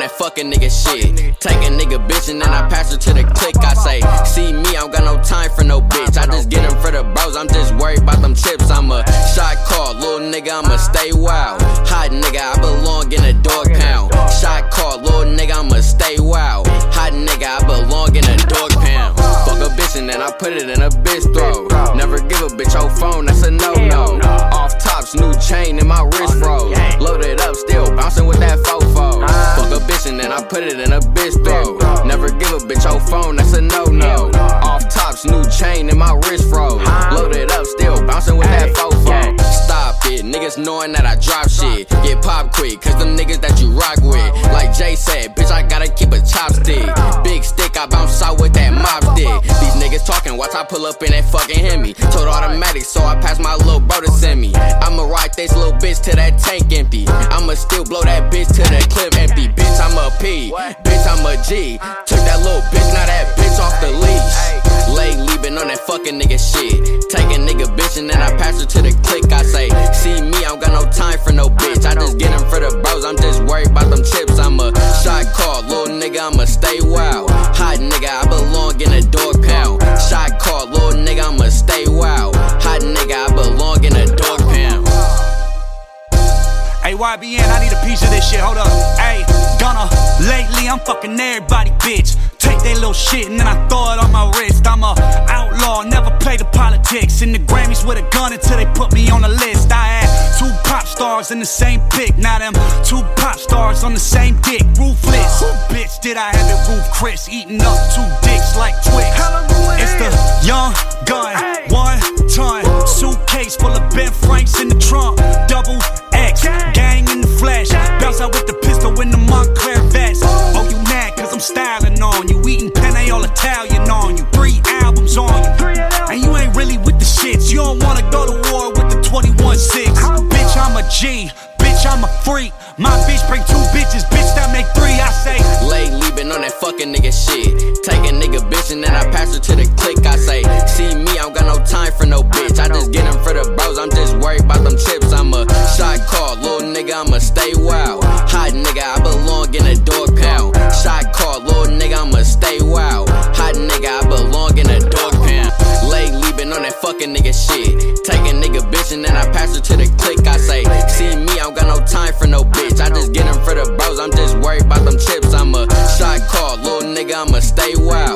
that fucking nigga shit. Take a nigga bitch and then I pass her to the click. I say, see me, I don't got no time for no bitch. I just get them for the bros, I'm just worried about them chips. I'm a shot call, little nigga, I'ma stay wild. Hot nigga, I belong in a dog pound. Shot call, little nigga, I'ma stay wild. Hot nigga, I belong in a dog pound. Fuck a bitch and then I put it in a bitch throat. Never give a bitch your phone, that's a no no. Off tops, new chain in my wrist put it in a bitch throat. Never give a bitch your phone, that's a no no. Off tops, new chain in my wrist froze. Loaded up, still bouncing with that fofo. Stop it, niggas knowing that I drop shit. Get pop quick, cause them niggas that you rock with. Like Jay said, bitch, I gotta keep a chopstick. Big stick, I bounce out with that mop stick. These niggas talking, watch I pull up in that fucking Hemi. Total automatic, so I pass my little bro to send me. I'ma ride this little bitch till that tank empty. I'ma still blow that bitch till that clip empty. Bitch, I'm. Bitch, I'm a G. Uh-huh. Took that little bitch, now that bitch off the leash. Lay leaving on that fucking nigga shit. Take a nigga bitch and then I pass her to the click. I say, see me, I don't got no time for no bitch. I just get them for the bros, I'm just worried about them chips. I'm a shot call, little nigga, I'ma stay wild. Hot nigga, I belong in a dog pound. Shot call, little nigga, I'ma stay wild. YBN, I need a piece of this shit. Hold up. Hey, Gunna, lately I'm fucking everybody, bitch. Take that little shit and then I throw it on my wrist. I'm a outlaw, never play the politics. In the Grammys with a gun until they put me on the list. I had two pop stars in the same pick. Now them two pop stars on the same dick. Ruthless. Who bitch did I have it roof Chris? Eating up two dicks like Twix. It's the young gun, one ton. Suitcase full of Ben G. Bitch, I'm a freak. My bitch bring two bitches. Bitch, that make three. I say, Lay leaving on that fucking nigga shit. Take a nigga bitch and then I pass her to the click. I say, see me, I don't got no time for no bitch. I just get them for the bros, I'm just worried about them chips. I'm a shot call, little nigga, I'ma stay wild. Hot nigga, I belong in a dog pound. Shot call, little nigga, I'ma stay wild. Hot nigga, I belong in a dog pound. Lay leaving on that fucking nigga shit. Take a nigga bitch and then I pass her to the click. Time for no bitch. I just get them for the bros, I'm just worried about them chips. I'm a shot call, little nigga, I'ma stay wild.